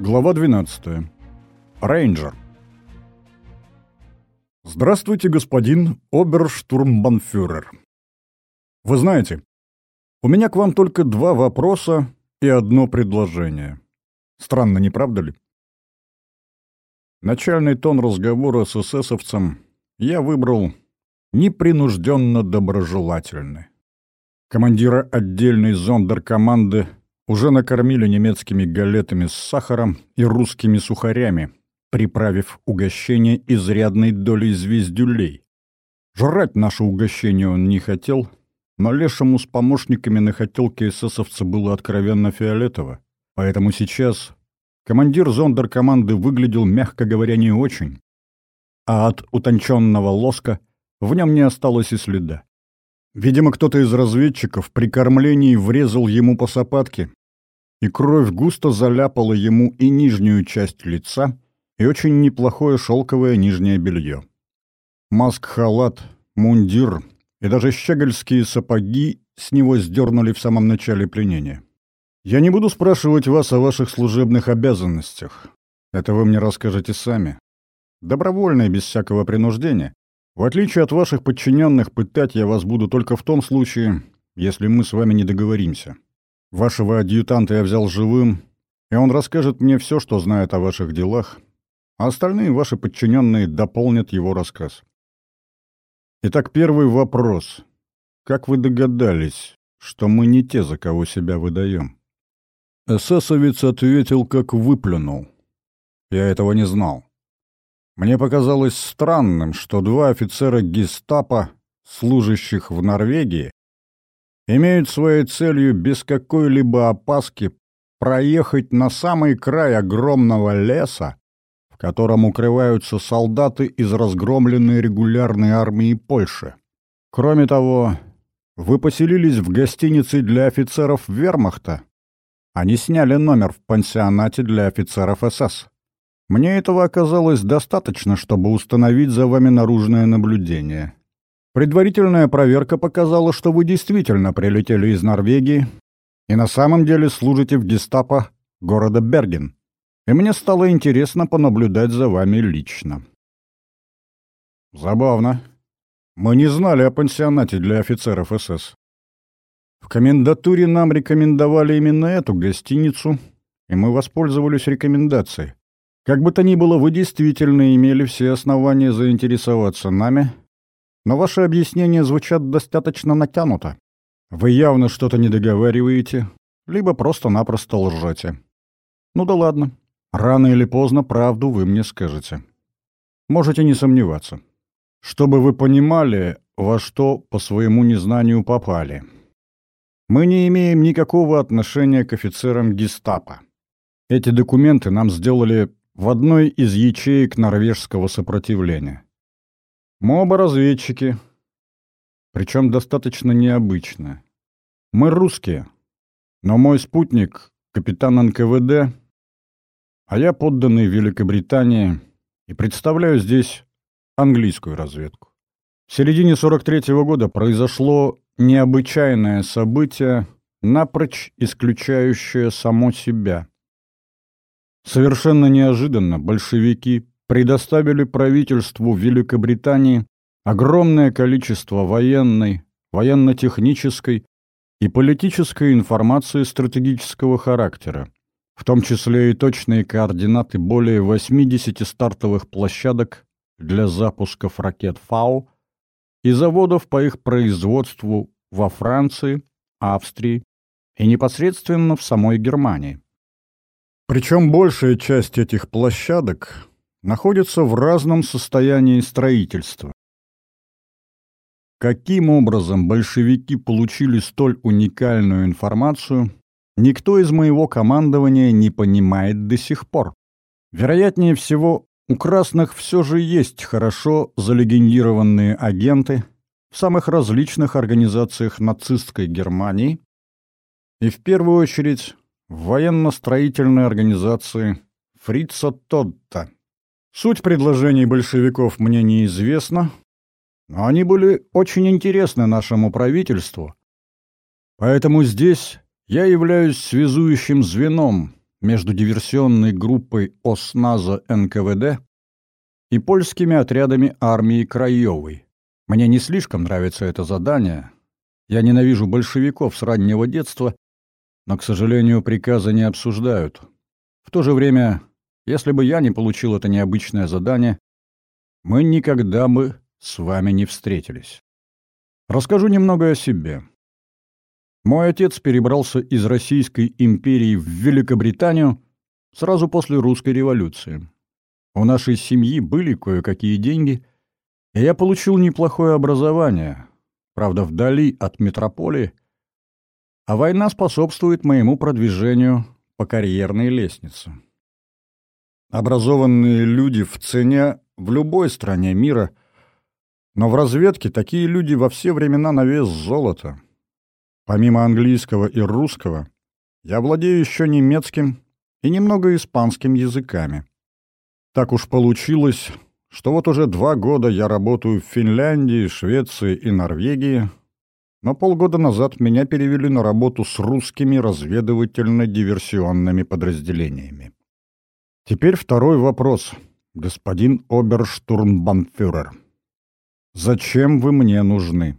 Глава 12. Рейнджер. Здравствуйте, господин оберштурмбанфюрер. Вы знаете, у меня к вам только два вопроса и одно предложение. Странно, не правда ли? Начальный тон разговора с эсэсовцем я выбрал непринужденно доброжелательный. Командира отдельной зондеркоманды уже накормили немецкими галетами с сахаром и русскими сухарями, приправив угощение изрядной долей звездюлей. Жрать наше угощение он не хотел, но лешему с помощниками на хотелке эсэсовца было откровенно фиолетово. Поэтому сейчас командир зондеркоманды выглядел, мягко говоря, не очень. А от утонченного лоска в нем не осталось и следа. Видимо, кто-то из разведчиков при кормлении врезал ему по сапатке, и кровь густо заляпала ему и нижнюю часть лица, и очень неплохое шелковое нижнее белье. Маск-халат, мундир и даже щегольские сапоги с него сдернули в самом начале пленения. Я не буду спрашивать вас о ваших служебных обязанностях. Это вы мне расскажете сами. Добровольно и без всякого принуждения. В отличие от ваших подчиненных, пытать я вас буду только в том случае, если мы с вами не договоримся. Вашего адъютанта я взял живым, и он расскажет мне все, что знает о ваших делах, а остальные ваши подчиненные дополнят его рассказ. Итак, первый вопрос. Как вы догадались, что мы не те, за кого себя выдаем? Эсэсовец ответил, как выплюнул. Я этого не знал. Мне показалось странным, что два офицера гестапо, служащих в Норвегии, имеют своей целью без какой-либо опаски проехать на самый край огромного леса, в котором укрываются солдаты из разгромленной регулярной армии Польши. Кроме того, вы поселились в гостинице для офицеров вермахта. Они сняли номер в пансионате для офицеров СС. Мне этого оказалось достаточно, чтобы установить за вами наружное наблюдение. Предварительная проверка показала, что вы действительно прилетели из Норвегии и на самом деле служите в гестапо города Берген. И мне стало интересно понаблюдать за вами лично. Забавно. Мы не знали о пансионате для офицеров СС. В комендатуре нам рекомендовали именно эту гостиницу, и мы воспользовались рекомендацией. Как бы то ни было, вы действительно имели все основания заинтересоваться нами — но ваши объяснения звучат достаточно натянуто. Вы явно что-то не договариваете, либо просто-напросто лжете. Ну да ладно. Рано или поздно правду вы мне скажете. Можете не сомневаться. Чтобы вы понимали, во что по своему незнанию попали. Мы не имеем никакого отношения к офицерам гестапо. Эти документы нам сделали в одной из ячеек норвежского сопротивления. Мы оба разведчики, причем достаточно необычно. Мы русские, но мой спутник — капитан НКВД, а я подданный Великобритании и представляю здесь английскую разведку. В середине 43-го года произошло необычайное событие, напрочь исключающее само себя. Совершенно неожиданно большевики предоставили правительству Великобритании огромное количество военной, военно-технической и политической информации стратегического характера, в том числе и точные координаты более 80 стартовых площадок для запусков ракет «Фау» и заводов по их производству во Франции, Австрии и непосредственно в самой Германии. Причем большая часть этих площадок находятся в разном состоянии строительства. Каким образом большевики получили столь уникальную информацию, никто из моего командования не понимает до сих пор. Вероятнее всего, у красных все же есть хорошо залегендированные агенты в самых различных организациях нацистской Германии и в первую очередь в военно-строительной организации Фрица Тодта. Суть предложений большевиков мне неизвестна, но они были очень интересны нашему правительству. Поэтому здесь я являюсь связующим звеном между диверсионной группой ОСНАЗа НКВД и польскими отрядами армии Краевой. Мне не слишком нравится это задание. Я ненавижу большевиков с раннего детства, но, к сожалению, приказы не обсуждают. В то же время, если бы я не получил это необычное задание, мы никогда бы с вами не встретились. Расскажу немного о себе. Мой отец перебрался из Российской империи в Великобританию сразу после русской революции. У нашей семьи были кое-какие деньги, и я получил неплохое образование, правда, вдали от метрополии, а война способствует моему продвижению по карьерной лестнице. Образованные люди в цене в любой стране мира, но в разведке такие люди во все времена на вес золота. Помимо английского и русского, я владею еще немецким и немного испанским языками. Так уж получилось, что вот уже два года я работаю в Финляндии, Швеции и Норвегии, но полгода назад меня перевели на работу с русскими разведывательно-диверсионными подразделениями. Теперь второй вопрос, господин оберштурмбанфюрер. Зачем вы мне нужны?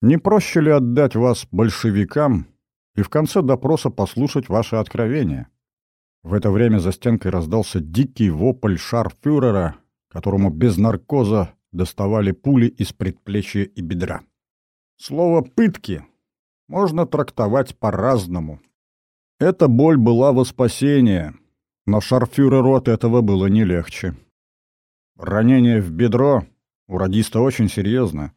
Не проще ли отдать вас большевикам и в конце допроса послушать ваши откровения? В это время за стенкой раздался дикий вопль шарфюрера, которому без наркоза доставали пули из предплечья и бедра. Слово «пытки» можно трактовать по-разному. Эта боль была во спасение, но шарфюреру от этого было не легче. Ранение в бедро у радиста очень серьезно.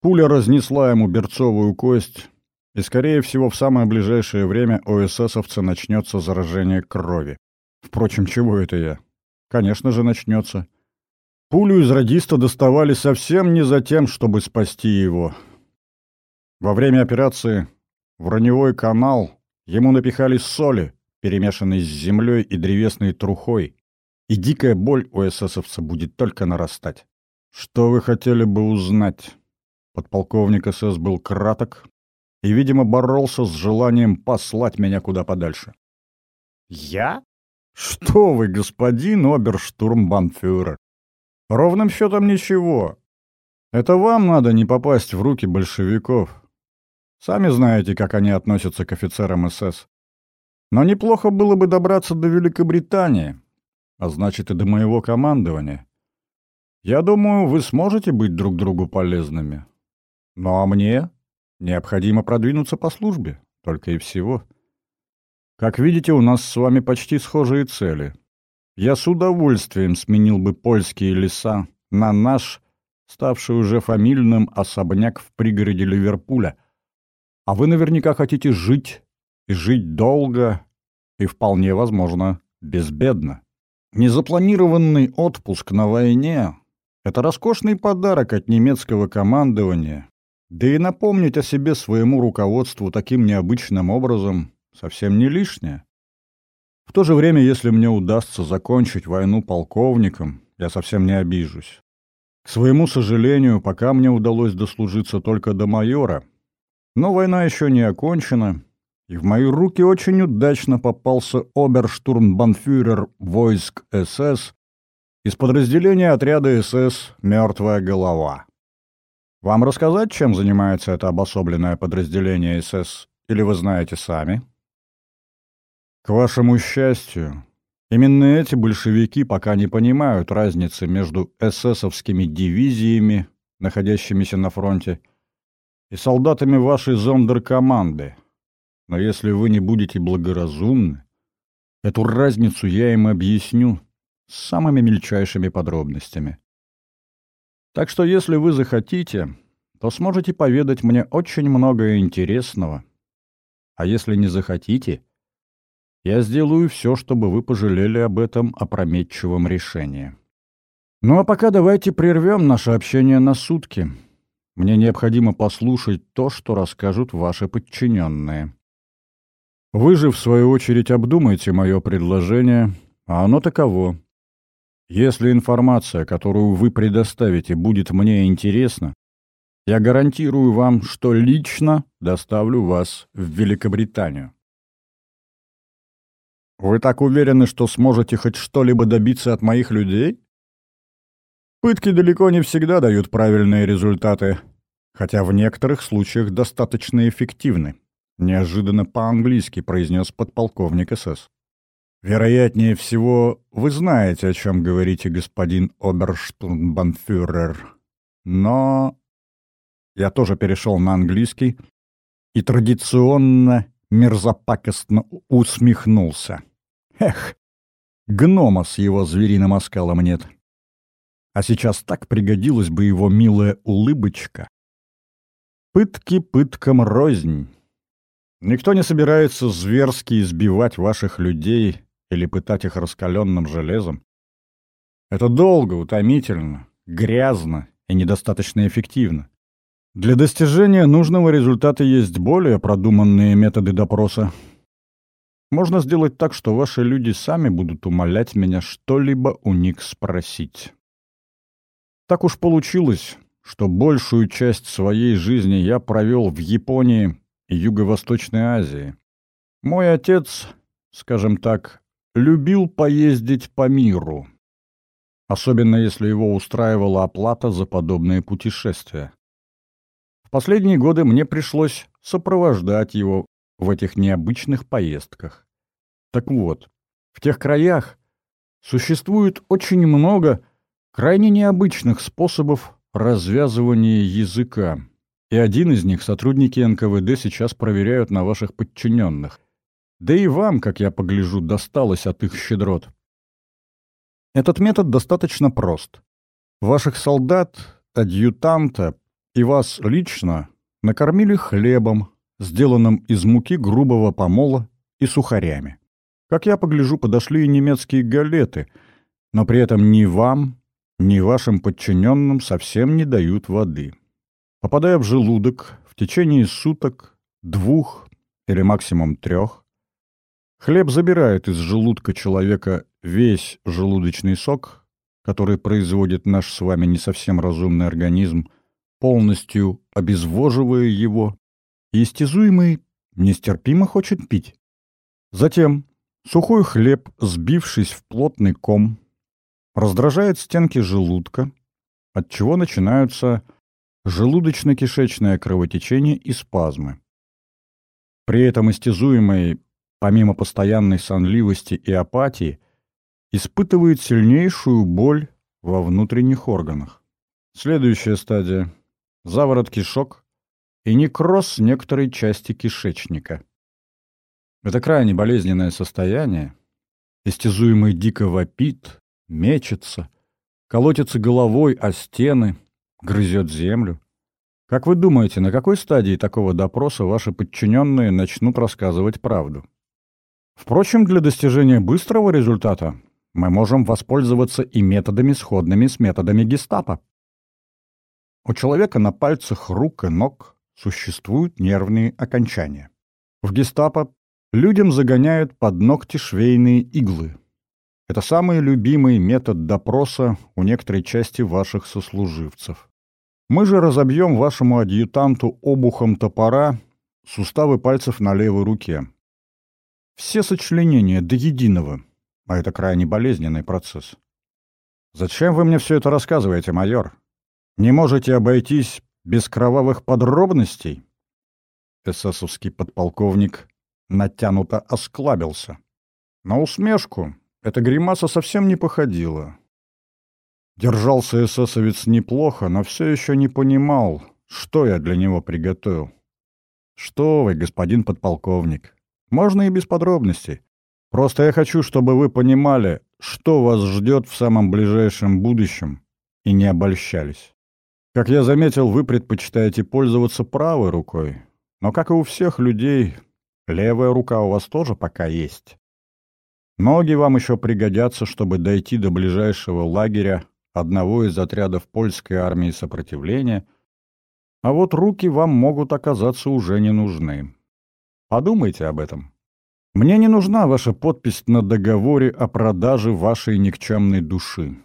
Пуля разнесла ему берцовую кость, и, скорее всего, в самое ближайшее время у эсэсовца начнется заражение крови. Впрочем, чего это я? Конечно же, начнется. Пулю из радиста доставали совсем не за тем, чтобы спасти его. Во время операции в раневой канал ему напихали соли, перемешанной с землей и древесной трухой, и дикая боль у эсэсовца будет только нарастать. Что вы хотели бы узнать? Подполковник СС был краток, и, видимо, боролся с желанием послать меня куда подальше. «Я? Что вы, господин оберштурмбанфюрер? Ровным счетом ничего. Это вам надо не попасть в руки большевиков. Сами знаете, как они относятся к офицерам СС. Но неплохо было бы добраться до Великобритании, а значит и до моего командования. Я думаю, вы сможете быть друг другу полезными. Ну а мне Необходимо продвинуться по службе, только и всего. Как видите, у нас с вами почти схожие цели. Я с удовольствием сменил бы польские леса на наш, ставший уже фамильным особняк в пригороде Ливерпуля. А вы наверняка хотите жить, и жить долго, и вполне возможно безбедно. Незапланированный отпуск на войне — это роскошный подарок от немецкого командования, да и напомнить о себе своему руководству таким необычным образом совсем не лишнее. В то же время, если мне удастся закончить войну полковником, я совсем не обижусь. К своему сожалению, пока мне удалось дослужиться только до майора. Но война еще не окончена, и в мои руки очень удачно попался оберштурмбанфюрер войск СС из подразделения отряда СС «Мертвая голова». Вам рассказать, чем занимается это обособленное подразделение СС, или вы знаете сами? К вашему счастью, именно эти большевики пока не понимают разницы между эсэсовскими дивизиями, находящимися на фронте, и солдатами вашей зондеркоманды. Но если вы не будете благоразумны, эту разницу я им объясню с самыми мельчайшими подробностями. Так что если вы захотите, то сможете поведать мне очень многое интересного. А если не захотите, я сделаю все, чтобы вы пожалели об этом опрометчивом решении. Ну а пока давайте прервем наше общение на сутки. Мне необходимо послушать то, что расскажут ваши подчиненные. Вы же, в свою очередь, обдумайте мое предложение, а оно таково. Если информация, которую вы предоставите, будет мне интересна, я гарантирую вам, что лично доставлю вас в Великобританию. Вы так уверены, что сможете хоть что-либо добиться от моих людей? Пытки далеко не всегда дают правильные результаты, хотя в некоторых случаях достаточно эффективны. Неожиданно по-английски произнес подполковник СС. Вероятнее всего, вы знаете, о чем говорите, господин оберштурмбанфюрер. Но... Я тоже перешел на английский и традиционно мерзопакостно усмехнулся. Эх, гнома с его звериным оскалом нет. А сейчас так пригодилась бы его милая улыбочка. Пытки пыткам рознь. Никто не собирается зверски избивать ваших людей или пытать их раскаленным железом. Это долго, утомительно, грязно и недостаточно эффективно. Для достижения нужного результата есть более продуманные методы допроса. Можно сделать так, что ваши люди сами будут умолять меня что-либо у них спросить. Так уж получилось, что большую часть своей жизни я провел в Японии Юго-Восточной Азии. Мой отец, скажем так, любил поездить по миру, особенно если его устраивала оплата за подобные путешествия. В последние годы мне пришлось сопровождать его в этих необычных поездках. Так вот, в тех краях существует очень много крайне необычных способов развязывания языка, и один из них сотрудники НКВД сейчас проверяют на ваших подчиненных. Да и вам, как я погляжу, досталось от их щедрот. Этот метод достаточно прост. Ваших солдат, адъютанта и вас лично накормили хлебом, сделанным из муки грубого помола и сухарями. Как я погляжу, подошли и немецкие галеты, но при этом ни вам, ни вашим подчиненным совсем не дают воды. Попадая в желудок в течение суток, двух или максимум трех, хлеб забирает из желудка человека весь желудочный сок, который производит наш с вами не совсем разумный организм, полностью обезвоживая его, и истязуемый нестерпимо хочет пить. Затем сухой хлеб, сбившись в плотный ком, раздражает стенки желудка, от чего начинаются желудочно-кишечное кровотечение и спазмы. При этом истязуемый, помимо постоянной сонливости и апатии, испытывает сильнейшую боль во внутренних органах. Следующая стадия – заворот кишок и некроз некоторой части кишечника. Это крайне болезненное состояние. Истязуемый дико вопит, мечется, колотится головой о стены, грызет землю. Как вы думаете, на какой стадии такого допроса ваши подчиненные начнут рассказывать правду? Впрочем, для достижения быстрого результата мы можем воспользоваться и методами, сходными с методами гестапо. У человека на пальцах рук и ног существуют нервные окончания. В гестапо людям загоняют под ногти швейные иглы. Это самый любимый метод допроса у некоторой части ваших сослуживцев. Мы же разобьем вашему адъютанту обухом топора суставы пальцев на левой руке. Все сочленения до единого, а это крайне болезненный процесс. Зачем вы мне все это рассказываете, майор? Не можете обойтись без кровавых подробностей? Эсэсовский подполковник натянуто осклабился. На усмешку эта гримаса совсем не походила. Держался эсэсовец неплохо, но все еще не понимал, что я для него приготовил. Что вы, господин подполковник, можно и без подробностей. Просто я хочу, чтобы вы понимали, что вас ждет в самом ближайшем будущем, и не обольщались. Как я заметил, вы предпочитаете пользоваться правой рукой, но, как и у всех людей, левая рука у вас тоже пока есть. Ноги вам еще пригодятся, чтобы дойти до ближайшего лагеря одного из отрядов польской армии сопротивления, а вот руки вам могут оказаться уже не нужны. Подумайте об этом. Мне не нужна ваша подпись на договоре о продаже вашей никчемной души.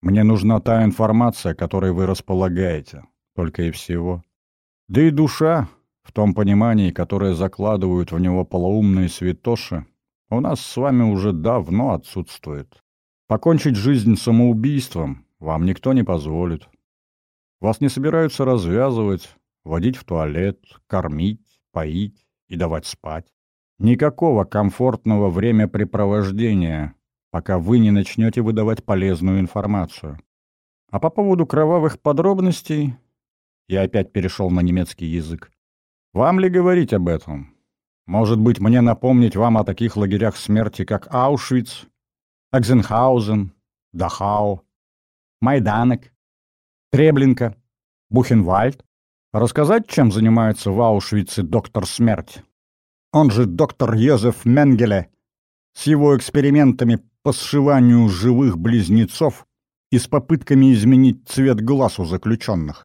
Мне нужна та информация, которой вы располагаете, только и всего. Да и душа, в том понимании, которое закладывают в него полоумные святоши, у нас с вами уже давно отсутствует. Покончить жизнь самоубийством вам никто не позволит. Вас не собираются развязывать, водить в туалет, кормить, поить и давать спать. Никакого комфортного времяпрепровождения, пока вы не начнете выдавать полезную информацию. А по поводу кровавых подробностей я опять перешел на немецкий язык. Вам ли говорить об этом? Может быть, мне напомнить вам о таких лагерях смерти, как Аушвиц, Экзенхаузен, Дахау, Майданек, Треблинка, Бухенвальд? Рассказать, чем занимается в Аушвице доктор смерть? Он же доктор Йозеф Менгеле с его экспериментами по сшиванию живых близнецов и с попытками изменить цвет глаз у заключенных.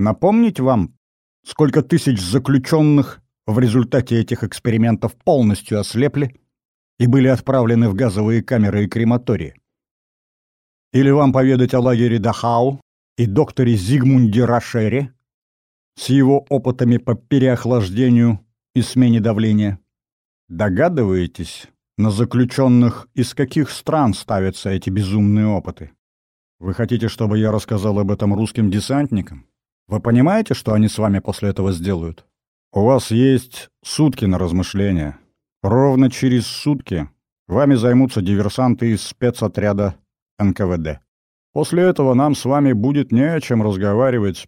Напомнить вам, сколько тысяч заключенных в результате этих экспериментов полностью ослепли и были отправлены в газовые камеры и крематории? Или вам поведать о лагере Дахау и докторе Зигмунде Рашере с его опытами по переохлаждению и смене давления? Догадываетесь, на заключенных из каких стран ставятся эти безумные опыты? Вы хотите, чтобы я рассказал об этом русским десантникам? Вы понимаете, что они с вами после этого сделают? У вас есть сутки на размышления. Ровно через сутки вами займутся диверсанты из спецотряда НКВД. После этого нам с вами будет не о чем разговаривать,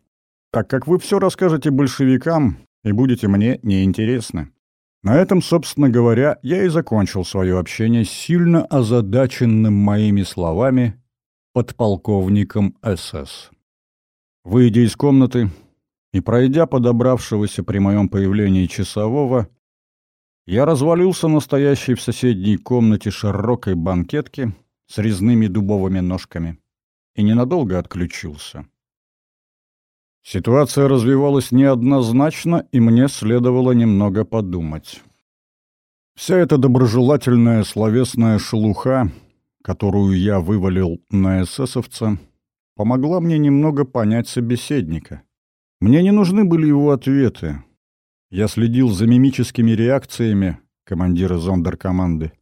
так как вы все расскажете большевикам и будете мне неинтересны. На этом, собственно говоря, я и закончил свое общение с сильно озадаченным моими словами подполковником СС. Выйдя из комнаты и пройдя подобравшегося при моем появлении часового, я развалился на стоящей в соседней комнате широкой банкетке с резными дубовыми ножками и ненадолго отключился. Ситуация развивалась неоднозначно, и мне следовало немного подумать. Вся эта доброжелательная словесная шелуха, которую я вывалил на эсэсовца, помогла мне немного понять собеседника. Мне не нужны были его ответы. Я следил за мимическими реакциями командира зондеркоманды.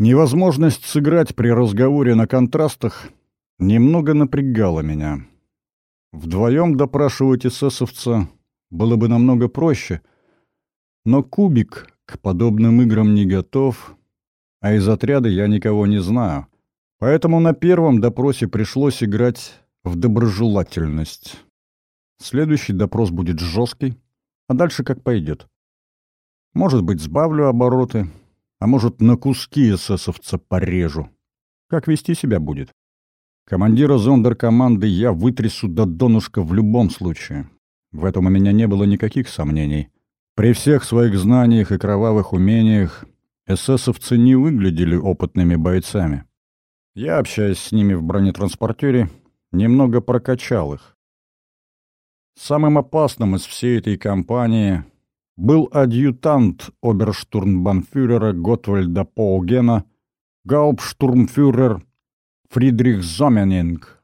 Невозможность сыграть при разговоре на контрастах немного напрягала меня. Вдвоем допрашивать эсэсовца было бы намного проще, но кубик к подобным играм не готов, а из отряда я никого не знаю. Поэтому на первом допросе пришлось играть в доброжелательность. Следующий допрос будет жесткий, а дальше как пойдет. Может быть, сбавлю обороты, а может, на куски эсэсовца порежу. Как вести себя будет? Командира зондеркоманды я вытрясу до донышка в любом случае. В этом у меня не было никаких сомнений. При всех своих знаниях и кровавых умениях эсэсовцы не выглядели опытными бойцами. Я, общаясь с ними в бронетранспортере, немного прокачал их. Самым опасным из всей этой кампании был адъютант оберштурмбанфюрера Готвальда Поугена, гауптштурмфюрер Фридрих Зоменинг.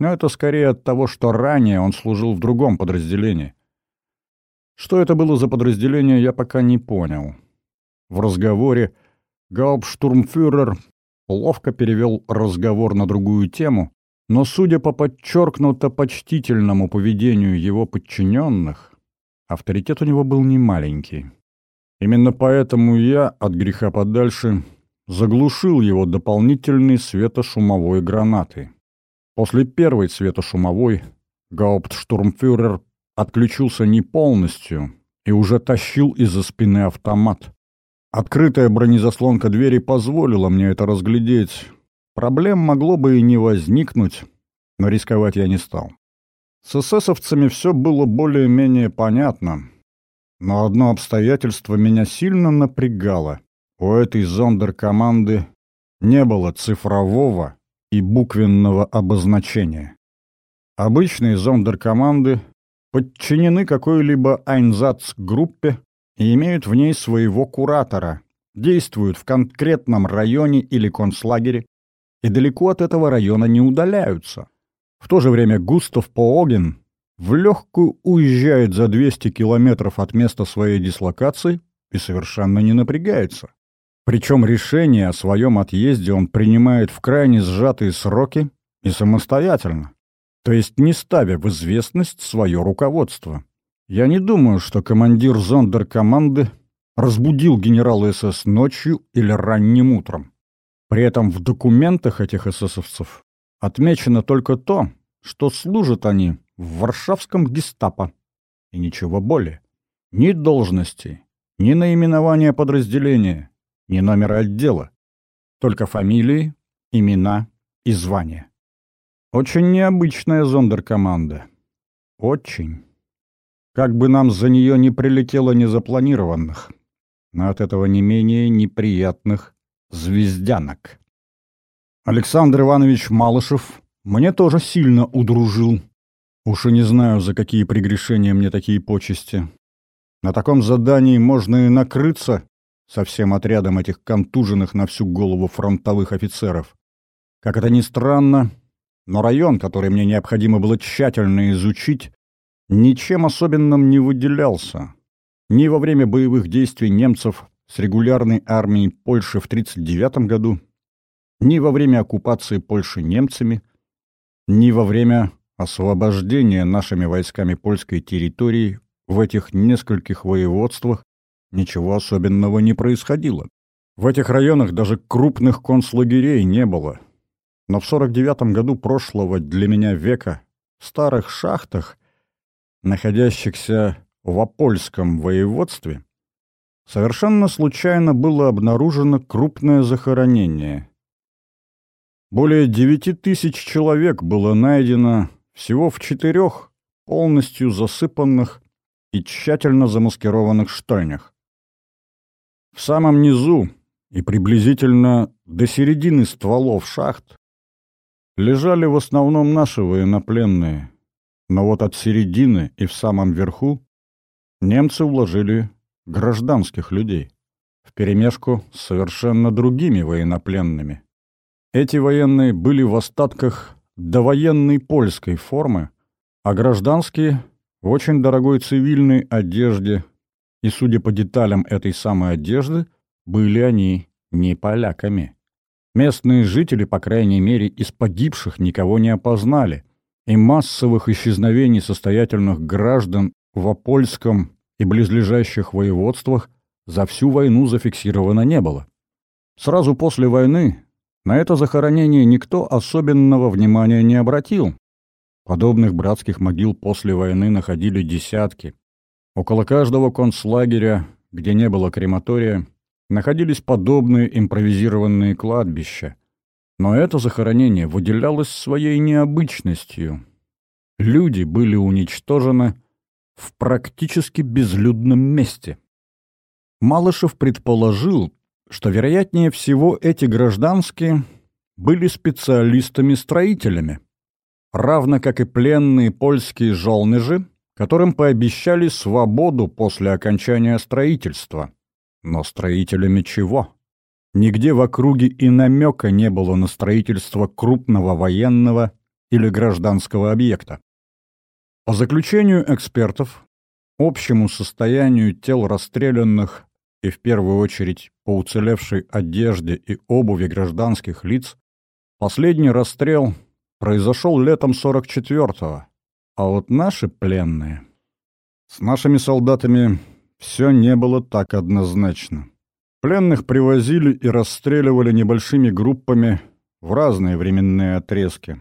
Но это скорее от того, что ранее он служил в другом подразделении. Что это было за подразделение, я пока не понял. В разговоре гауптштурмфюрер ловко перевел разговор на другую тему, но, судя по подчеркнуто почтительному поведению его подчиненных, авторитет у него был немаленький. Именно поэтому я, от греха подальше, заглушил его дополнительной светошумовой гранатой. После первой светошумовой гауптштурмфюрер отключился не полностью и уже тащил из-за спины автомат. Открытая бронезаслонка двери позволила мне это разглядеть. Проблем могло бы и не возникнуть, но рисковать я не стал. С эсэсовцами все было более-менее понятно, но одно обстоятельство меня сильно напрягало. У этой зондеркоманды не было цифрового и буквенного обозначения. Обычные зондеркоманды подчинены какой-либо Айнзац-группе и имеют в ней своего куратора, действуют в конкретном районе или концлагере и далеко от этого района не удаляются. В то же время Густав Пооген в легкую уезжает за 200 километров от места своей дислокации и совершенно не напрягается. Причем решение о своем отъезде он принимает в крайне сжатые сроки и самостоятельно, то есть не ставя в известность свое руководство. Я не думаю, что командир зондеркоманды разбудил генерала СС ночью или ранним утром. При этом в документах этих эсэсовцев отмечено только то, что служат они в варшавском гестапо, и ничего более. Ни должности, ни наименования подразделения, ни номера отдела. Только фамилии, имена и звания. Очень необычная зондеркоманда. Очень. Как бы нам за нее не прилетело незапланированных, но от этого не менее неприятных звездянок. Александр Иванович Малышев мне тоже сильно удружил. Уж и не знаю, за какие прегрешения мне такие почести. На таком задании можно и накрыться со всем отрядом этих контуженных на всю голову фронтовых офицеров. Как это ни странно, но район, который мне необходимо было тщательно изучить, ничем особенным не выделялся. Ни во время боевых действий немцев с регулярной армией Польши в 1939 году, ни во время оккупации Польши немцами, ни во время освобождения нашими войсками польской территории в этих нескольких воеводствах ничего особенного не происходило. В этих районах даже крупных концлагерей не было. Но в 49 году прошлого для меня века в старых шахтах, находящихся в Апольском воеводстве, совершенно случайно было обнаружено крупное захоронение. Более девяти тысяч человек было найдено всего в четырех полностью засыпанных и тщательно замаскированных штольнях. В самом низу и приблизительно до середины стволов шахт лежали в основном наши военнопленные, но вот от середины и в самом верху немцы уложили гражданских людей вперемешку с совершенно другими военнопленными. Эти военные были в остатках довоенной польской формы, а гражданские в очень дорогой цивильной одежде, и, судя по деталям этой самой одежды, были они не поляками. Местные жители, по крайней мере, из погибших никого не опознали, и массовых исчезновений состоятельных граждан в Апольском и близлежащих воеводствах за всю войну зафиксировано не было. Сразу после войны на это захоронение никто особенного внимания не обратил, Подобных братских могил после войны находили десятки. Около каждого концлагеря, где не было крематория, находились подобные импровизированные кладбища. Но это захоронение выделялось своей необычностью. Люди были уничтожены в практически безлюдном месте. Малышев предположил, что, вероятнее всего, эти гражданские были специалистами-строителями равно как и пленные польские жолныжи, которым пообещали свободу после окончания строительства. Но строителями чего? Нигде в округе и намека не было на строительство крупного военного или гражданского объекта. По заключению экспертов, общему состоянию тел расстрелянных и в первую очередь по уцелевшей одежде и обуви гражданских лиц, последний расстрел произошел летом 44-го, а вот наши пленные... С нашими солдатами все не было так однозначно. Пленных привозили и расстреливали небольшими группами в разные временные отрезки.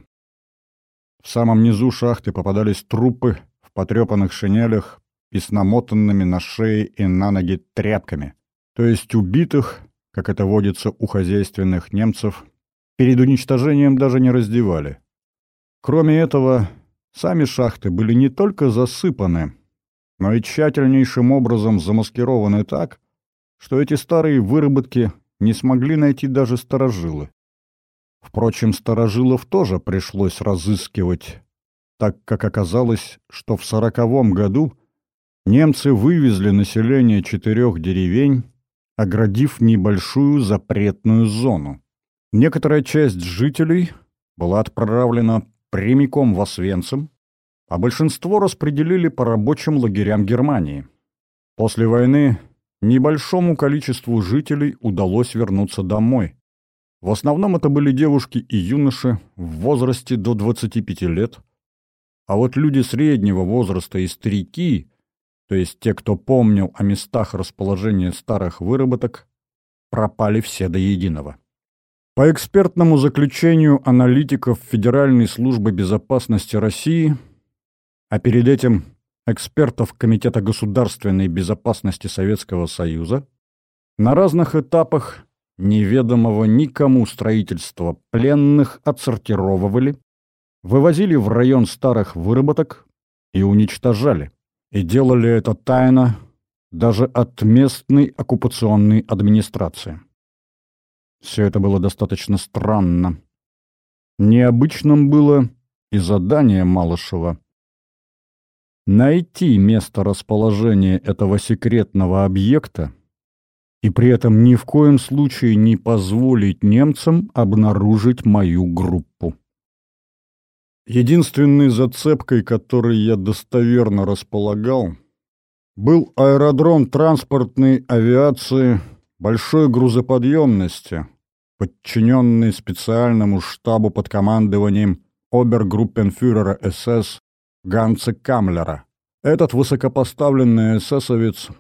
В самом низу шахты попадались трупы в потрепанных шинелях и с намотанными на шее и на ноги тряпками, то есть убитых, как это водится у хозяйственных немцев, перед уничтожением даже не раздевали. Кроме этого, сами шахты были не только засыпаны, но и тщательнейшим образом замаскированы так, что эти старые выработки не смогли найти даже старожилы. Впрочем, старожилов тоже пришлось разыскивать, так как оказалось, что в сороковом году немцы вывезли население четырех деревень, оградив небольшую запретную зону. Некоторая часть жителей была отправлена прямиком в Освенцим, а большинство распределили по рабочим лагерям Германии. После войны небольшому количеству жителей удалось вернуться домой. В основном это были девушки и юноши в возрасте до 25 лет, а вот люди среднего возраста и старики, то есть те, кто помнил о местах расположения старых выработок, пропали все до единого. По экспертному заключению аналитиков Федеральной службы безопасности России, а перед этим экспертов Комитета государственной безопасности Советского Союза, на разных этапах неведомого никому строительства пленных отсортировывали, вывозили в район старых выработок и уничтожали. И делали это тайно даже от местной оккупационной администрации. Все это было достаточно странно. Необычным было и задание Малышева. Найти место расположения этого секретного объекта и при этом ни в коем случае не позволить немцам обнаружить мою группу. Единственной зацепкой, которой я достоверно располагал, был аэродром транспортной авиации большой грузоподъемности, подчиненный специальному штабу под командованием обергруппенфюрера СС Ганца Камлера. Этот высокопоставленный эсэсовец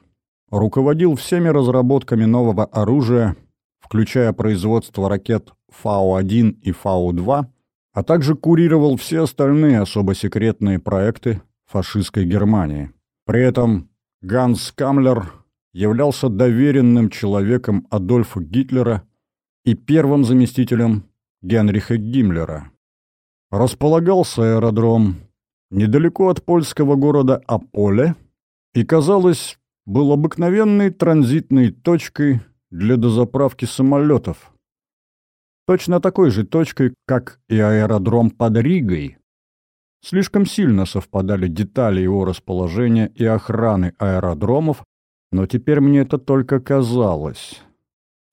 руководил всеми разработками нового оружия, включая производство ракет Фау-1 и Фау-2, а также курировал все остальные особо секретные проекты фашистской Германии. При этом Ганс Камлер являлся доверенным человеком Адольфа Гитлера и первым заместителем Генриха Гиммлера. Располагался аэродром недалеко от польского города Аполе и, казалось, был обыкновенной транзитной точкой для дозаправки самолетов. Точно такой же точкой, как и аэродром под Ригой. Слишком сильно совпадали детали его расположения и охраны аэродромов, но теперь мне это только казалось.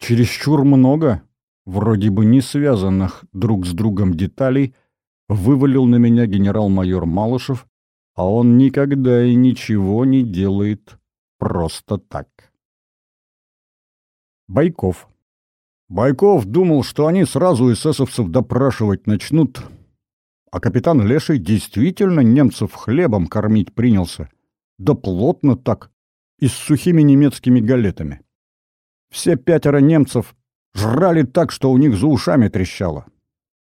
Чересчур много, вроде бы не связанных друг с другом деталей, вывалил на меня генерал-майор Малышев, а он никогда и ничего не делает просто так. Байков. Байков думал, что они сразу эсэсовцев допрашивать начнут, а капитан Леший действительно немцев хлебом кормить принялся. Да плотно так, и с сухими немецкими галетами. Все пятеро немцев жрали так, что у них за ушами трещало.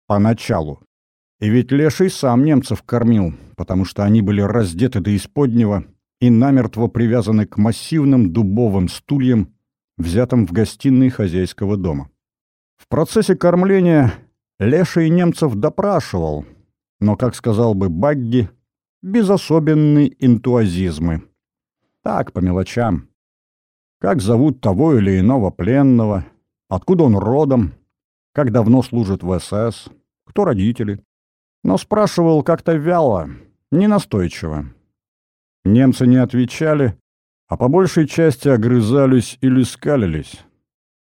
Поначалу. И ведь Леший сам немцев кормил, потому что они были раздеты до исподнего и намертво привязаны к массивным дубовым стульям, взятым в гостиной хозяйского дома. В процессе кормления Леший немцев допрашивал, но, как сказал бы Багги, без особенной энтуазизмы. Так, по мелочам. Как зовут того или иного пленного, откуда он родом, как давно служит в СС, кто родители. Но спрашивал как-то вяло, ненастойчиво. Немцы не отвечали, а по большей части огрызались или скалились.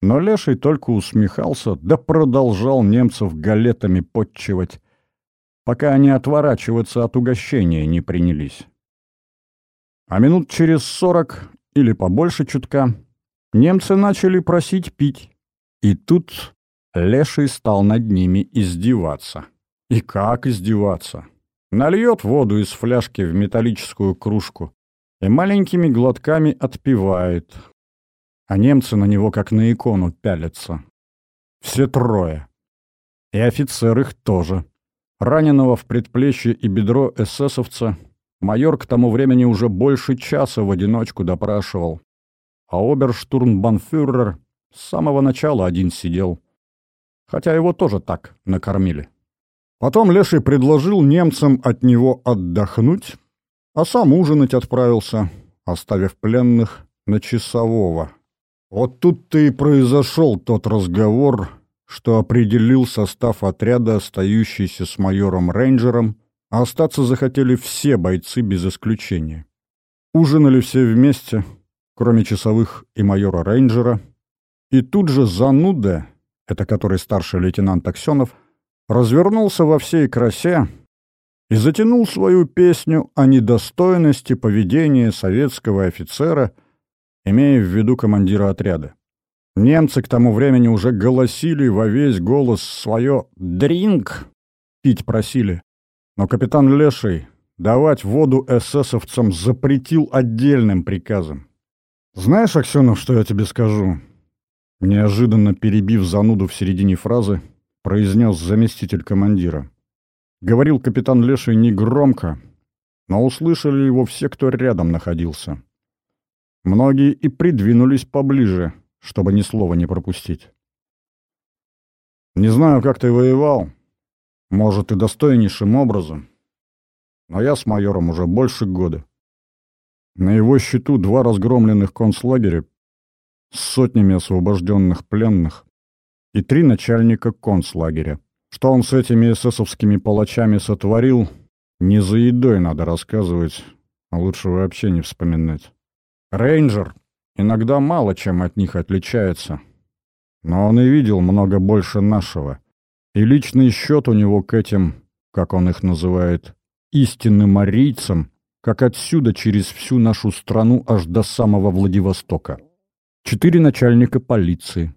Но Леший только усмехался, да продолжал немцев галетами подчивать, пока они отворачиваться от угощения не принялись. А минут через сорок, или побольше чутка, немцы начали просить пить. И тут Леший стал над ними издеваться. И как издеваться? Нальет воду из фляжки в металлическую кружку и маленькими глотками отпивает. А немцы на него как на икону пялятся. Все трое. И офицер их тоже. Раненого в предплечье и бедро эсэсовца майор к тому времени уже больше часа в одиночку допрашивал. А оберштурмбанфюрер с самого начала один сидел. Хотя его тоже так накормили. Потом Леший предложил немцам от него отдохнуть, а сам ужинать отправился, оставив пленных на часового. Вот тут-то и произошел тот разговор, что определил состав отряда, остающийся с майором-рейнджером, а остаться захотели все бойцы без исключения. Ужинали все вместе, кроме часовых и майора-рейнджера, и тут же зануда, это который старший лейтенант Аксенов, развернулся во всей красе и затянул свою песню о недостойности поведения советского офицера, имея в виду командира отряда. Немцы к тому времени уже голосили во весь голос свое «дринг» пить просили. Но капитан Леший давать воду эсэсовцам запретил отдельным приказом. «Знаешь, Аксенов, что я тебе скажу?» Неожиданно перебив зануду в середине фразы, произнес заместитель командира. Говорил капитан Леший негромко, но услышали его все, кто рядом находился. Многие и придвинулись поближе, чтобы ни слова не пропустить. «Не знаю, как ты воевал, может, и достойнейшим образом, но я с майором уже больше года. На его счету два разгромленных концлагеря с сотнями освобожденных пленных и три начальника концлагеря. Что он с этими эсэсовскими палачами сотворил, не за едой надо рассказывать, а лучше вообще не вспоминать. Рейнджер иногда мало чем от них отличается, но он и видел много больше нашего. И личный счет у него к этим, как он их называет, истинным арийцам, как отсюда через всю нашу страну аж до самого Владивостока. Четыре начальника полиции.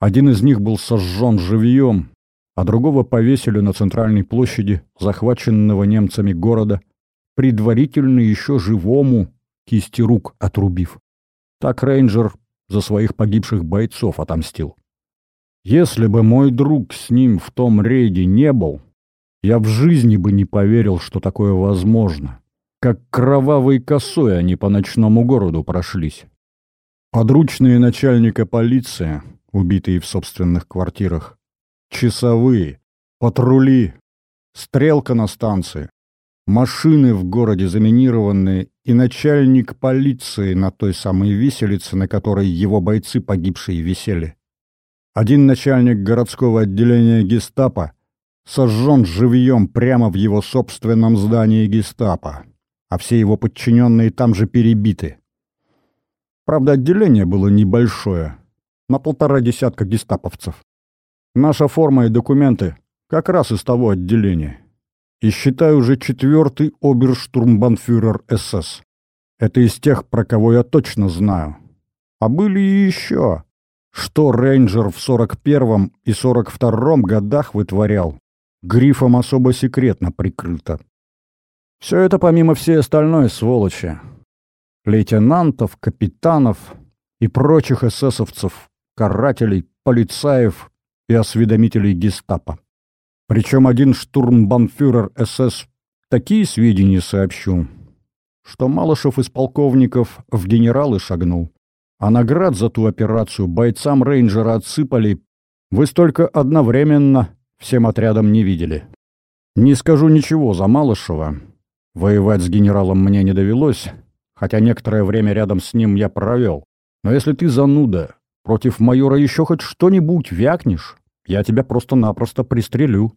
Один из них был сожжен живьем, а другого повесили на центральной площади захваченного немцами города, предварительно еще живому кисти рук отрубив. Так рейнджер за своих погибших бойцов отомстил. Если бы мой друг с ним в том рейде не был, я в жизни бы не поверил, что такое возможно. Как кровавой косой они по ночному городу прошлись. Подручные начальника полиции, убитые в собственных квартирах, часовые, патрули, стрелка на станции, машины в городе заминированные и начальник полиции на той самой виселице, на которой его бойцы погибшие висели. Один начальник городского отделения гестапо сожжен живьем прямо в его собственном здании гестапо, а все его подчиненные там же перебиты. Правда, отделение было небольшое, на полтора десятка гестаповцев. Наша форма и документы как раз из того отделения. И считаю уже четвертый оберштурмбанфюрер СС. Это из тех, про кого я точно знаю. А были и еще. Что рейнджер в 41-м и 42-м годах вытворял, грифом особо секретно прикрыто. Все это помимо всей остальной сволочи. Лейтенантов, капитанов и прочих эсэсовцев, карателей, полицаев и осведомителей гестапо. Причем один штурмбанфюрер СС такие сведения сообщил, что Малышев из полковников в генералы шагнул. А наград за ту операцию бойцам рейнджера отсыпали, вы столько одновременно всем отрядом не видели. Не скажу ничего за Малышева. Воевать с генералом мне не довелось, хотя некоторое время рядом с ним я провел. Но если ты зануда, против майора еще хоть что-нибудь вякнешь, я тебя просто-напросто пристрелю.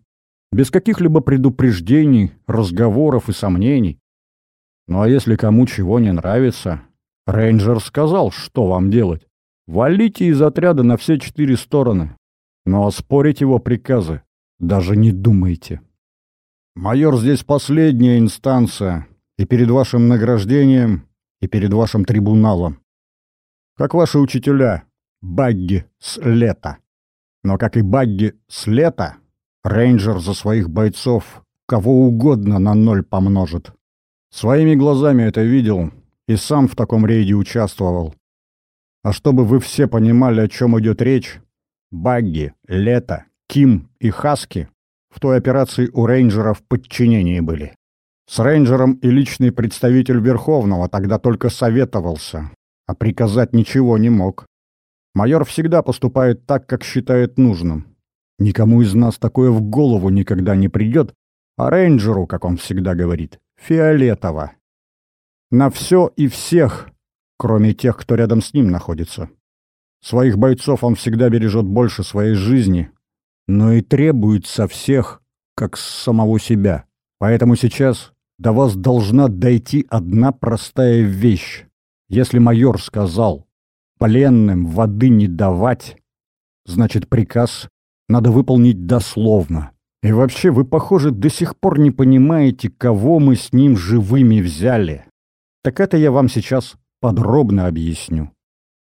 Без каких-либо предупреждений, разговоров и сомнений. Ну а если кому чего не нравится, рейнджер сказал, что вам делать. Валите из отряда на все четыре стороны. Но оспорить его приказы даже не думайте. Майор здесь последняя инстанция, и перед вашим награждением, и перед вашим трибуналом. Как ваши учителя, багги с лета. Но, как и Багги с лета, рейнджер за своих бойцов кого угодно на ноль помножит. Своими глазами это видел и сам в таком рейде участвовал. А чтобы вы все понимали, о чем идет речь, Багги, Лето, Ким и Хаски в той операции у рейнджера в подчинении были. С рейнджером и личный представитель Верховного тогда только советовался, а приказать ничего не мог. Майор всегда поступает так, как считает нужным. Никому из нас такое в голову никогда не придет, а рейнджеру, как он всегда говорит, фиолетово. На все и всех, кроме тех, кто рядом с ним находится. Своих бойцов он всегда бережет больше своей жизни, но и требует со всех, как с самого себя. Поэтому сейчас до вас должна дойти одна простая вещь. Если майор сказал пленным воды не давать, значит, приказ надо выполнить дословно. И вообще, вы, похоже, до сих пор не понимаете, кого мы с ним живыми взяли. Так это я вам сейчас подробно объясню.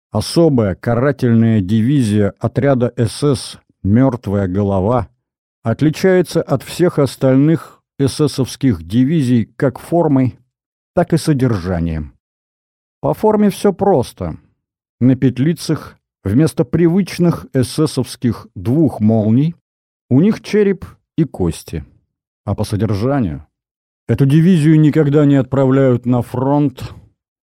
особая карательная дивизия отряда СС «Мертвая голова» отличается от всех остальных эсэсовских дивизий как формой, так и содержанием. По форме все просто. На петлицах вместо привычных эсэсовских двух молний у них череп и кости. А по содержанию эту дивизию никогда не отправляют на фронт,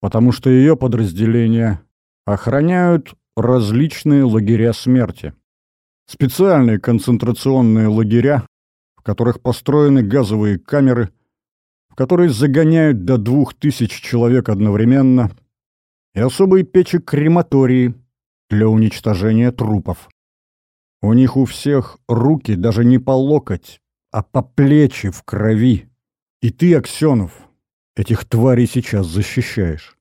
потому что ее подразделения охраняют различные лагеря смерти. Специальные концентрационные лагеря, в которых построены газовые камеры, в которые загоняют до двух тысяч человек одновременно, и особые печи крематории для уничтожения трупов. У них у всех руки даже не по локоть, а по плечи в крови. И ты, Аксенов, этих тварей сейчас защищаешь.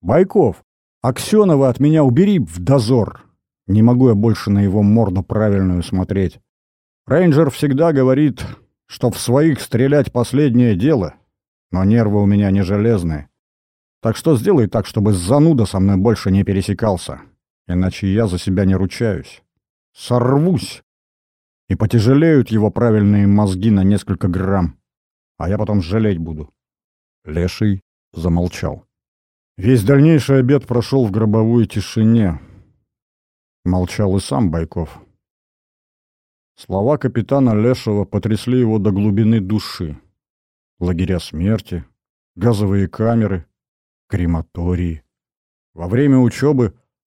Байков, Аксенова от меня убери в дозор. Не могу я больше на его морду правильную смотреть. Рейнджер всегда говорит, что в своих стрелять последнее дело, но нервы у меня не железные. Так что сделай так, чтобы зануда со мной больше не пересекался, иначе я за себя не ручаюсь. Сорвусь, и потяжелеют его правильные мозги на несколько грамм, а я потом жалеть буду. Леший замолчал. Весь дальнейший обед прошел в гробовой тишине. Молчал и сам Байков. Слова капитана Лешего потрясли его до глубины души. Лагеря смерти, газовые камеры, крематории. Во время учебы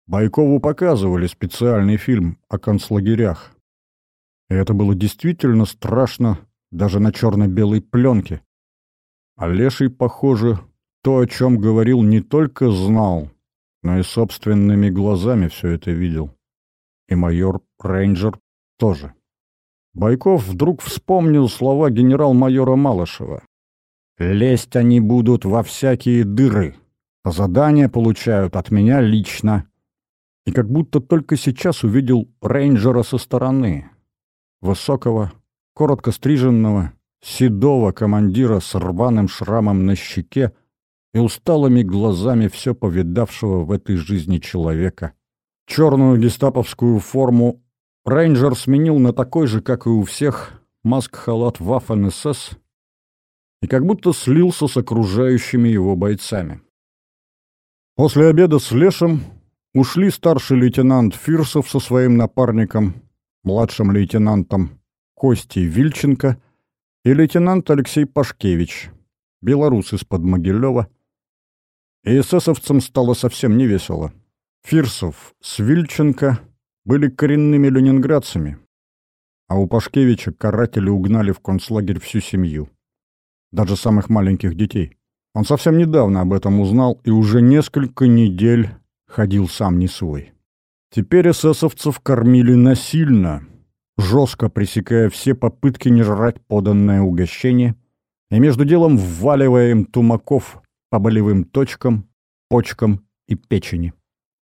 Байкову показывали специальный фильм о концлагерях. И это было действительно страшно даже на черно-белой пленке. А Леший, похоже, то, о чем говорил, не только знал, но и собственными глазами все это видел. И майор Рейнджер тоже. Байков вдруг вспомнил слова генерал-майора Малышева. «Лезть они будут во всякие дыры, задания получают от меня лично». И как будто только сейчас увидел рейнджера со стороны. Высокого, коротко стриженного, седого командира с рваным шрамом на щеке и усталыми глазами все повидавшего в этой жизни человека. Черную гестаповскую форму Рейнджер сменил на такой же, как и у всех, маск-халат Waffen-СС и как будто слился с окружающими его бойцами. После обеда с Лешем ушли старший лейтенант Фирсов со своим напарником, младшим лейтенантом Костей Вильченко и лейтенант Алексей Пашкевич, белорус из-под Могилева. И эсэсовцам стало совсем невесело. Фирсов с Вильченко — были коренными ленинградцами, а у Пашкевича каратели угнали в концлагерь всю семью, даже самых маленьких детей. Он совсем недавно об этом узнал и уже несколько недель ходил сам не свой. Теперь эсэсовцев кормили насильно, жестко пресекая все попытки не жрать поданное угощение и между делом вваливая им тумаков по болевым точкам, почкам и печени.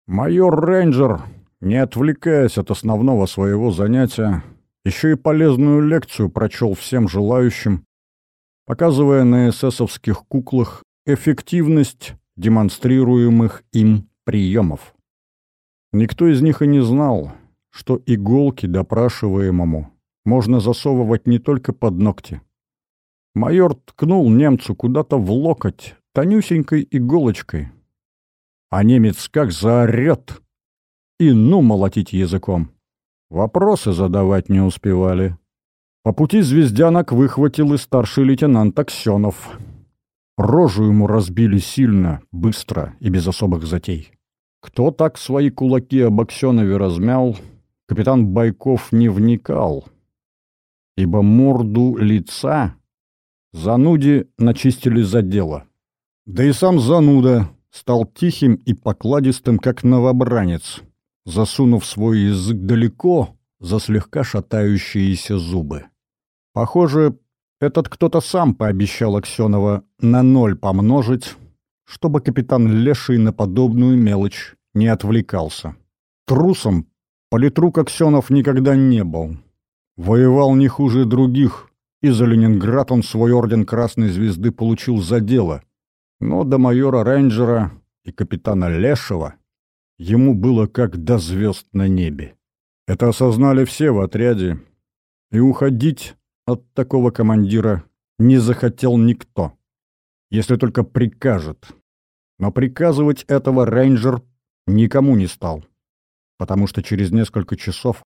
Майор Рейнджер не отвлекаясь от основного своего занятия, еще и полезную лекцию прочел всем желающим, показывая на эсэсовских куклах эффективность демонстрируемых им приемов. Никто из них и не знал, что иголки допрашиваемому можно засовывать не только под ногти. Майор ткнул немцу куда-то в локоть тонюсенькой иголочкой, а немец как заорет, и ну молотить языком. Вопросы задавать не успевали. По пути звездянок выхватил и старший лейтенант Аксенов. Рожу ему разбили сильно, быстро и без особых затей. Кто так свои кулаки об Аксенове размял, капитан Байков не вникал, ибо морду лица зануде начистили за дело. Да и сам зануда стал тихим и покладистым, как новобранец — засунув свой язык далеко за слегка шатающиеся зубы. Похоже, этот кто-то сам пообещал Аксенова на ноль помножить, чтобы капитан Леший на подобную мелочь не отвлекался. Трусом политрук Аксенов никогда не был. Воевал не хуже других, и за Ленинград он свой орден Красной Звезды получил за дело. Но до майора Рейнджера и капитана Лешего ему было как до звезд на небе. Это осознали все в отряде, и уходить от такого командира не захотел никто, если только прикажет. Но приказывать этого рейнджер никому не стал, потому что через несколько часов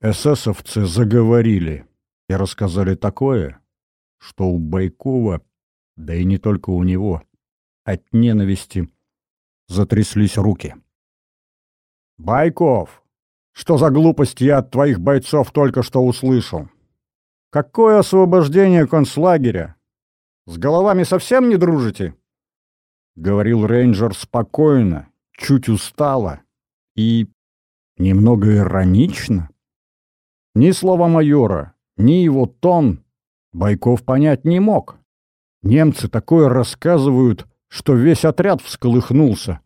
эсэсовцы заговорили и рассказали такое, что у Байкова, да и не только у него, от ненависти затряслись руки. «Байков, что за глупость я от твоих бойцов только что услышал? Какое освобождение концлагеря? С головами совсем не дружите?» Говорил рейнджер спокойно, чуть устало и немного иронично. Ни слова майора, ни его тон Байков понять не мог. Немцы такое рассказывают, что весь отряд всколыхнулся.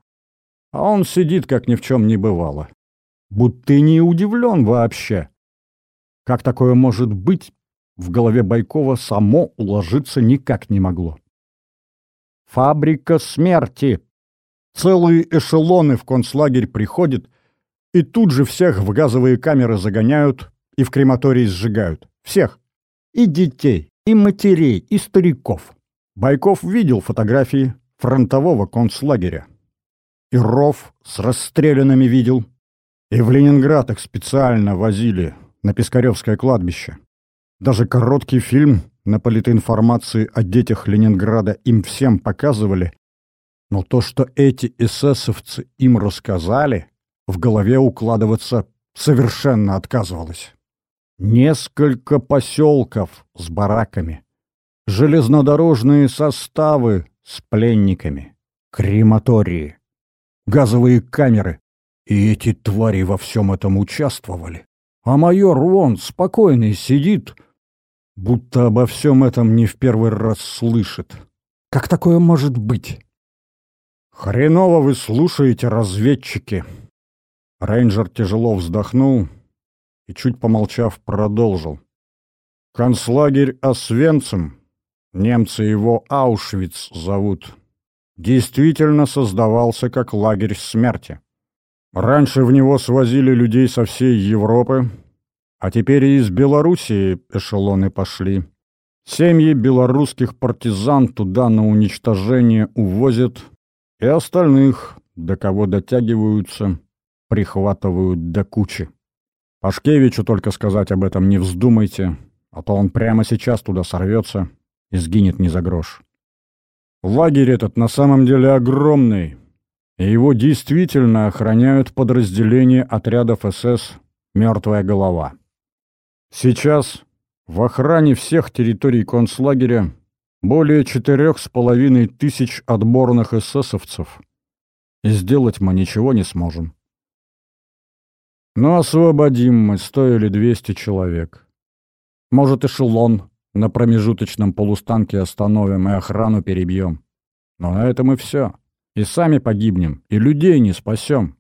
А он сидит, как ни в чем не бывало. Будто не удивлен вообще. Как такое может быть, в голове Байкова само уложиться никак не могло. Фабрика смерти. Целые эшелоны в концлагерь приходят, и тут же всех в газовые камеры загоняют и в крематории сжигают. Всех. И детей, и матерей, и стариков. Байков видел фотографии фронтового концлагеря. И ров с расстрелянными видел. И в Ленинград их специально возили на Пискаревское кладбище. Даже короткий фильм на политинформации о детях Ленинграда им всем показывали. Но то, что эти эсэсовцы им рассказали, в голове укладываться совершенно отказывалось. Несколько поселков с бараками, железнодорожные составы с пленниками, крематории, газовые камеры. И эти твари во всем этом участвовали. А майор вон спокойный сидит, будто обо всем этом не в первый раз слышит. Как такое может быть? Хреново вы слушаете, разведчики. Рейнджер тяжело вздохнул и, чуть помолчав, продолжил. «Концлагерь Освенцим, немцы его Аушвиц зовут, действительно создавался как лагерь смерти. Раньше в него свозили людей со всей Европы, а теперь и из Белоруссии эшелоны пошли. Семьи белорусских партизан туда на уничтожение увозят, и остальных, до кого дотягиваются, прихватывают до кучи. Пашкевичу только сказать об этом не вздумайте, а то он прямо сейчас туда сорвется и сгинет не за грош. Лагерь этот на самом деле огромный, и его действительно охраняют подразделения отрядов СС «Мертвая голова». Сейчас в охране всех территорий концлагеря более четырех с половиной тысяч отборных эсэсовцев, и сделать мы ничего не сможем. Но освободим мы сто или двести человек. Может, эшелон на промежуточном полустанке остановим и охрану перебьем. Но на этом и все. И сами погибнем, и людей не спасем.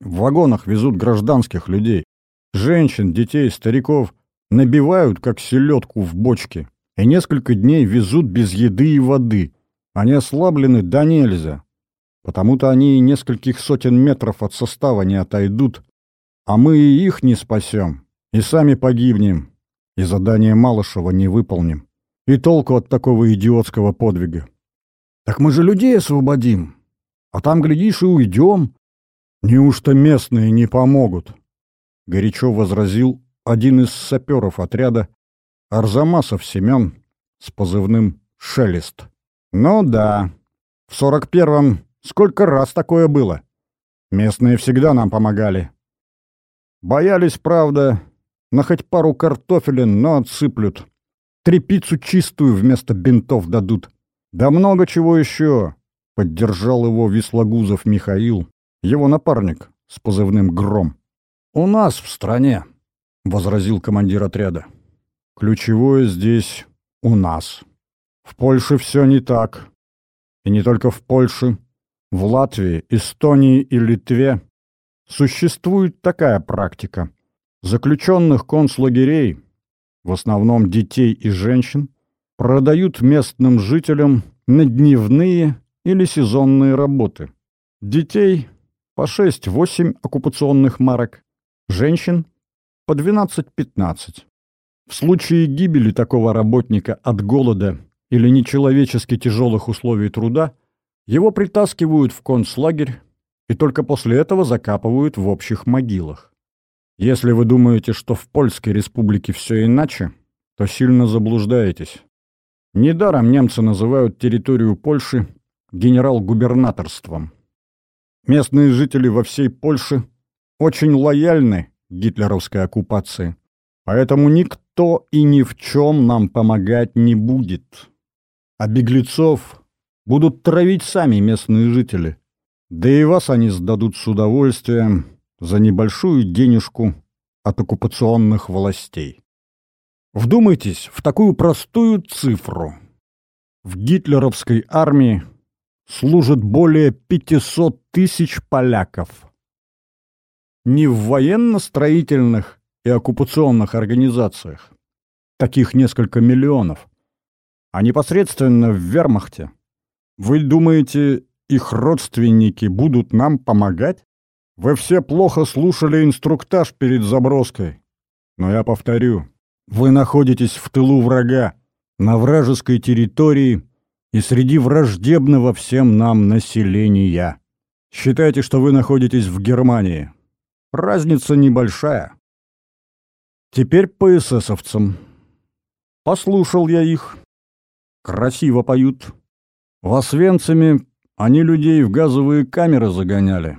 В вагонах везут гражданских людей. Женщин, детей, стариков набивают, как селедку в бочке. И несколько дней везут без еды и воды. Они ослаблены да нельзя. Потому-то они и нескольких сотен метров от состава не отойдут, а мы и их не спасем, и сами погибнем, и задание Малышева не выполним. И толку от такого идиотского подвига. Так мы же людей освободим, а там, глядишь, и уйдем. Неужто местные не помогут? Горячо возразил один из саперов отряда, Арзамасов Семен, с позывным «Шелест». Ну да, в сорок первом сколько раз такое было. Местные всегда нам помогали. Боялись, правда, на хоть пару картофелин, но отсыплют. Трепицу чистую вместо бинтов дадут. Да много чего еще. Поддержал его Вислогузов Михаил, его напарник с позывным «Гром». «У нас в стране», — возразил командир отряда. «Ключевое здесь у нас. В Польше все не так. И не только в Польше. В Латвии, Эстонии и Литве Существует такая практика. Заключенных концлагерей, в основном детей и женщин, продают местным жителям на дневные или сезонные работы. Детей по 6-8 оккупационных марок, женщин по 12-15. В случае гибели такого работника от голода или нечеловечески тяжелых условий труда его притаскивают в концлагерь и только после этого закапывают в общих могилах. Если вы думаете, что в Польской республике все иначе, то сильно заблуждаетесь. Недаром немцы называют территорию Польши генерал-губернаторством. Местные жители во всей Польше очень лояльны гитлеровской оккупации, поэтому никто и ни в чем нам помогать не будет. А беглецов будут травить сами местные жители. Да и вас они сдадут с удовольствием за небольшую денежку от оккупационных властей. Вдумайтесь в такую простую цифру. В гитлеровской армии служит более 500 тысяч поляков. Не в военно-строительных и оккупационных организациях, таких несколько миллионов, а непосредственно в вермахте. Вы думаете, их родственники будут нам помогать? Вы все плохо слушали инструктаж перед заброской. Но я повторю, вы находитесь в тылу врага, на вражеской территории и среди враждебного всем нам населения. Считайте, что вы находитесь в Германии. Разница небольшая. Теперь по эсэсовцам. Послушал я их. Красиво поют. В Освенциме они людей в газовые камеры загоняли.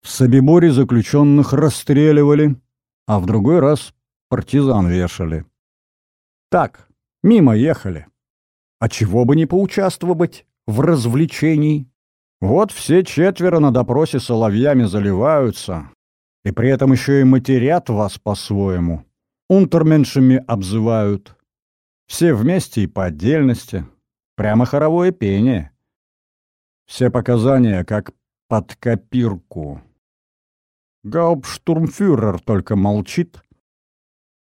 В Собиборе заключенных расстреливали, а в другой раз партизан вешали. Так, мимо ехали. А чего бы не поучаствовать в развлечении? Вот все четверо на допросе соловьями заливаются, и при этом еще и матерят вас по-своему. Унтерменшами обзывают. Все вместе и по отдельности. Прямо хоровое пение. Все показания как под копирку. Гауптштурмфюрер только молчит,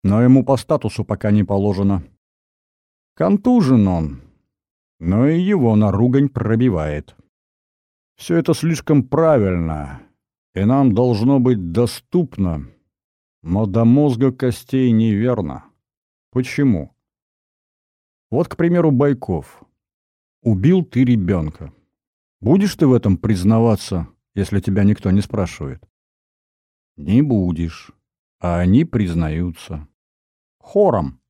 но ему по статусу пока не положено. Контужен он, но и его на ругань пробивает. Все это слишком правильно, и нам должно быть доступно, но до мозга костей неверно. Почему? Вот, к примеру, Байков. Убил ты ребенка. Будешь ты в этом признаваться, если тебя никто не спрашивает? Не будешь. А они признаются хором.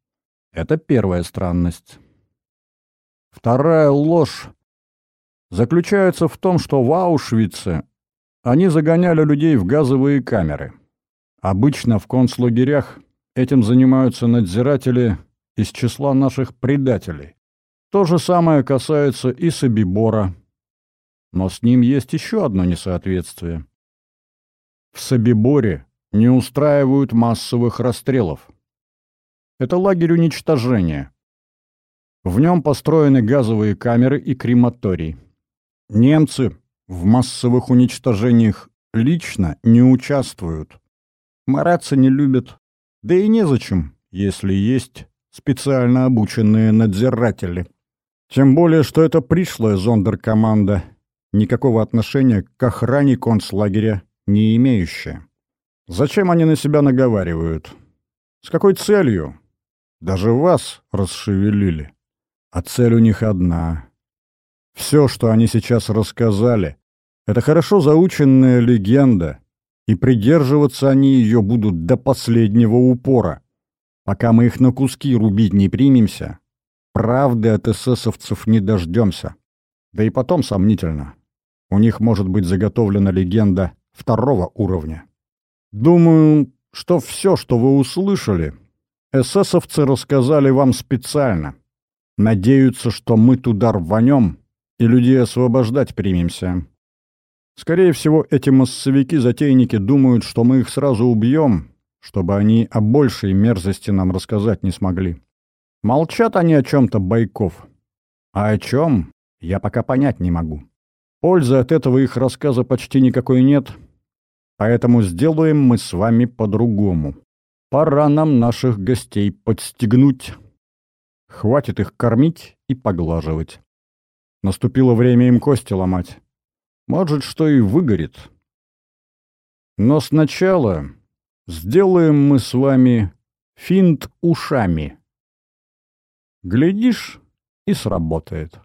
Это первая странность. Вторая ложь заключается в том, что в Аушвице они загоняли людей в газовые камеры. Обычно в концлагерях этим занимаются надзиратели из числа наших предателей. То же самое касается и Собибора. Но с ним есть еще одно несоответствие. В Собиборе не устраивают массовых расстрелов. Это лагерь уничтожения. В нем построены газовые камеры и крематорий. Немцы в массовых уничтожениях лично не участвуют. Мараться не любят. Да и незачем, если есть специально обученные надзиратели. Тем более, что это пришлая зондеркоманда, никакого отношения к охране концлагеря не имеющая. Зачем они на себя наговаривают? С какой целью? Даже вас расшевелили. А цель у них одна. Все, что они сейчас рассказали, это хорошо заученная легенда, и придерживаться они ее будут до последнего упора. Пока мы их на куски рубить не примемся, правды от эсэсовцев не дождемся. Да и потом сомнительно. У них может быть заготовлена легенда второго уровня. Думаю, что все, что вы услышали, Эсэсовцы рассказали вам специально. Надеются, что мы туда рванем и людей освобождать примемся. Скорее всего, эти массовики-затейники думают, что мы их сразу убьем, чтобы они о большей мерзости нам рассказать не смогли. Молчат они о чем-то Байков. А о чем, я пока понять не могу. Пользы от этого их рассказа почти никакой нет, поэтому сделаем мы с вами по-другому. Пора нам наших гостей подстегнуть. Хватит их кормить и поглаживать. Наступило время им кости ломать. Может, что и выгорит, Но сначала сделаем мы с вами финт ушами. Глядишь, и сработает.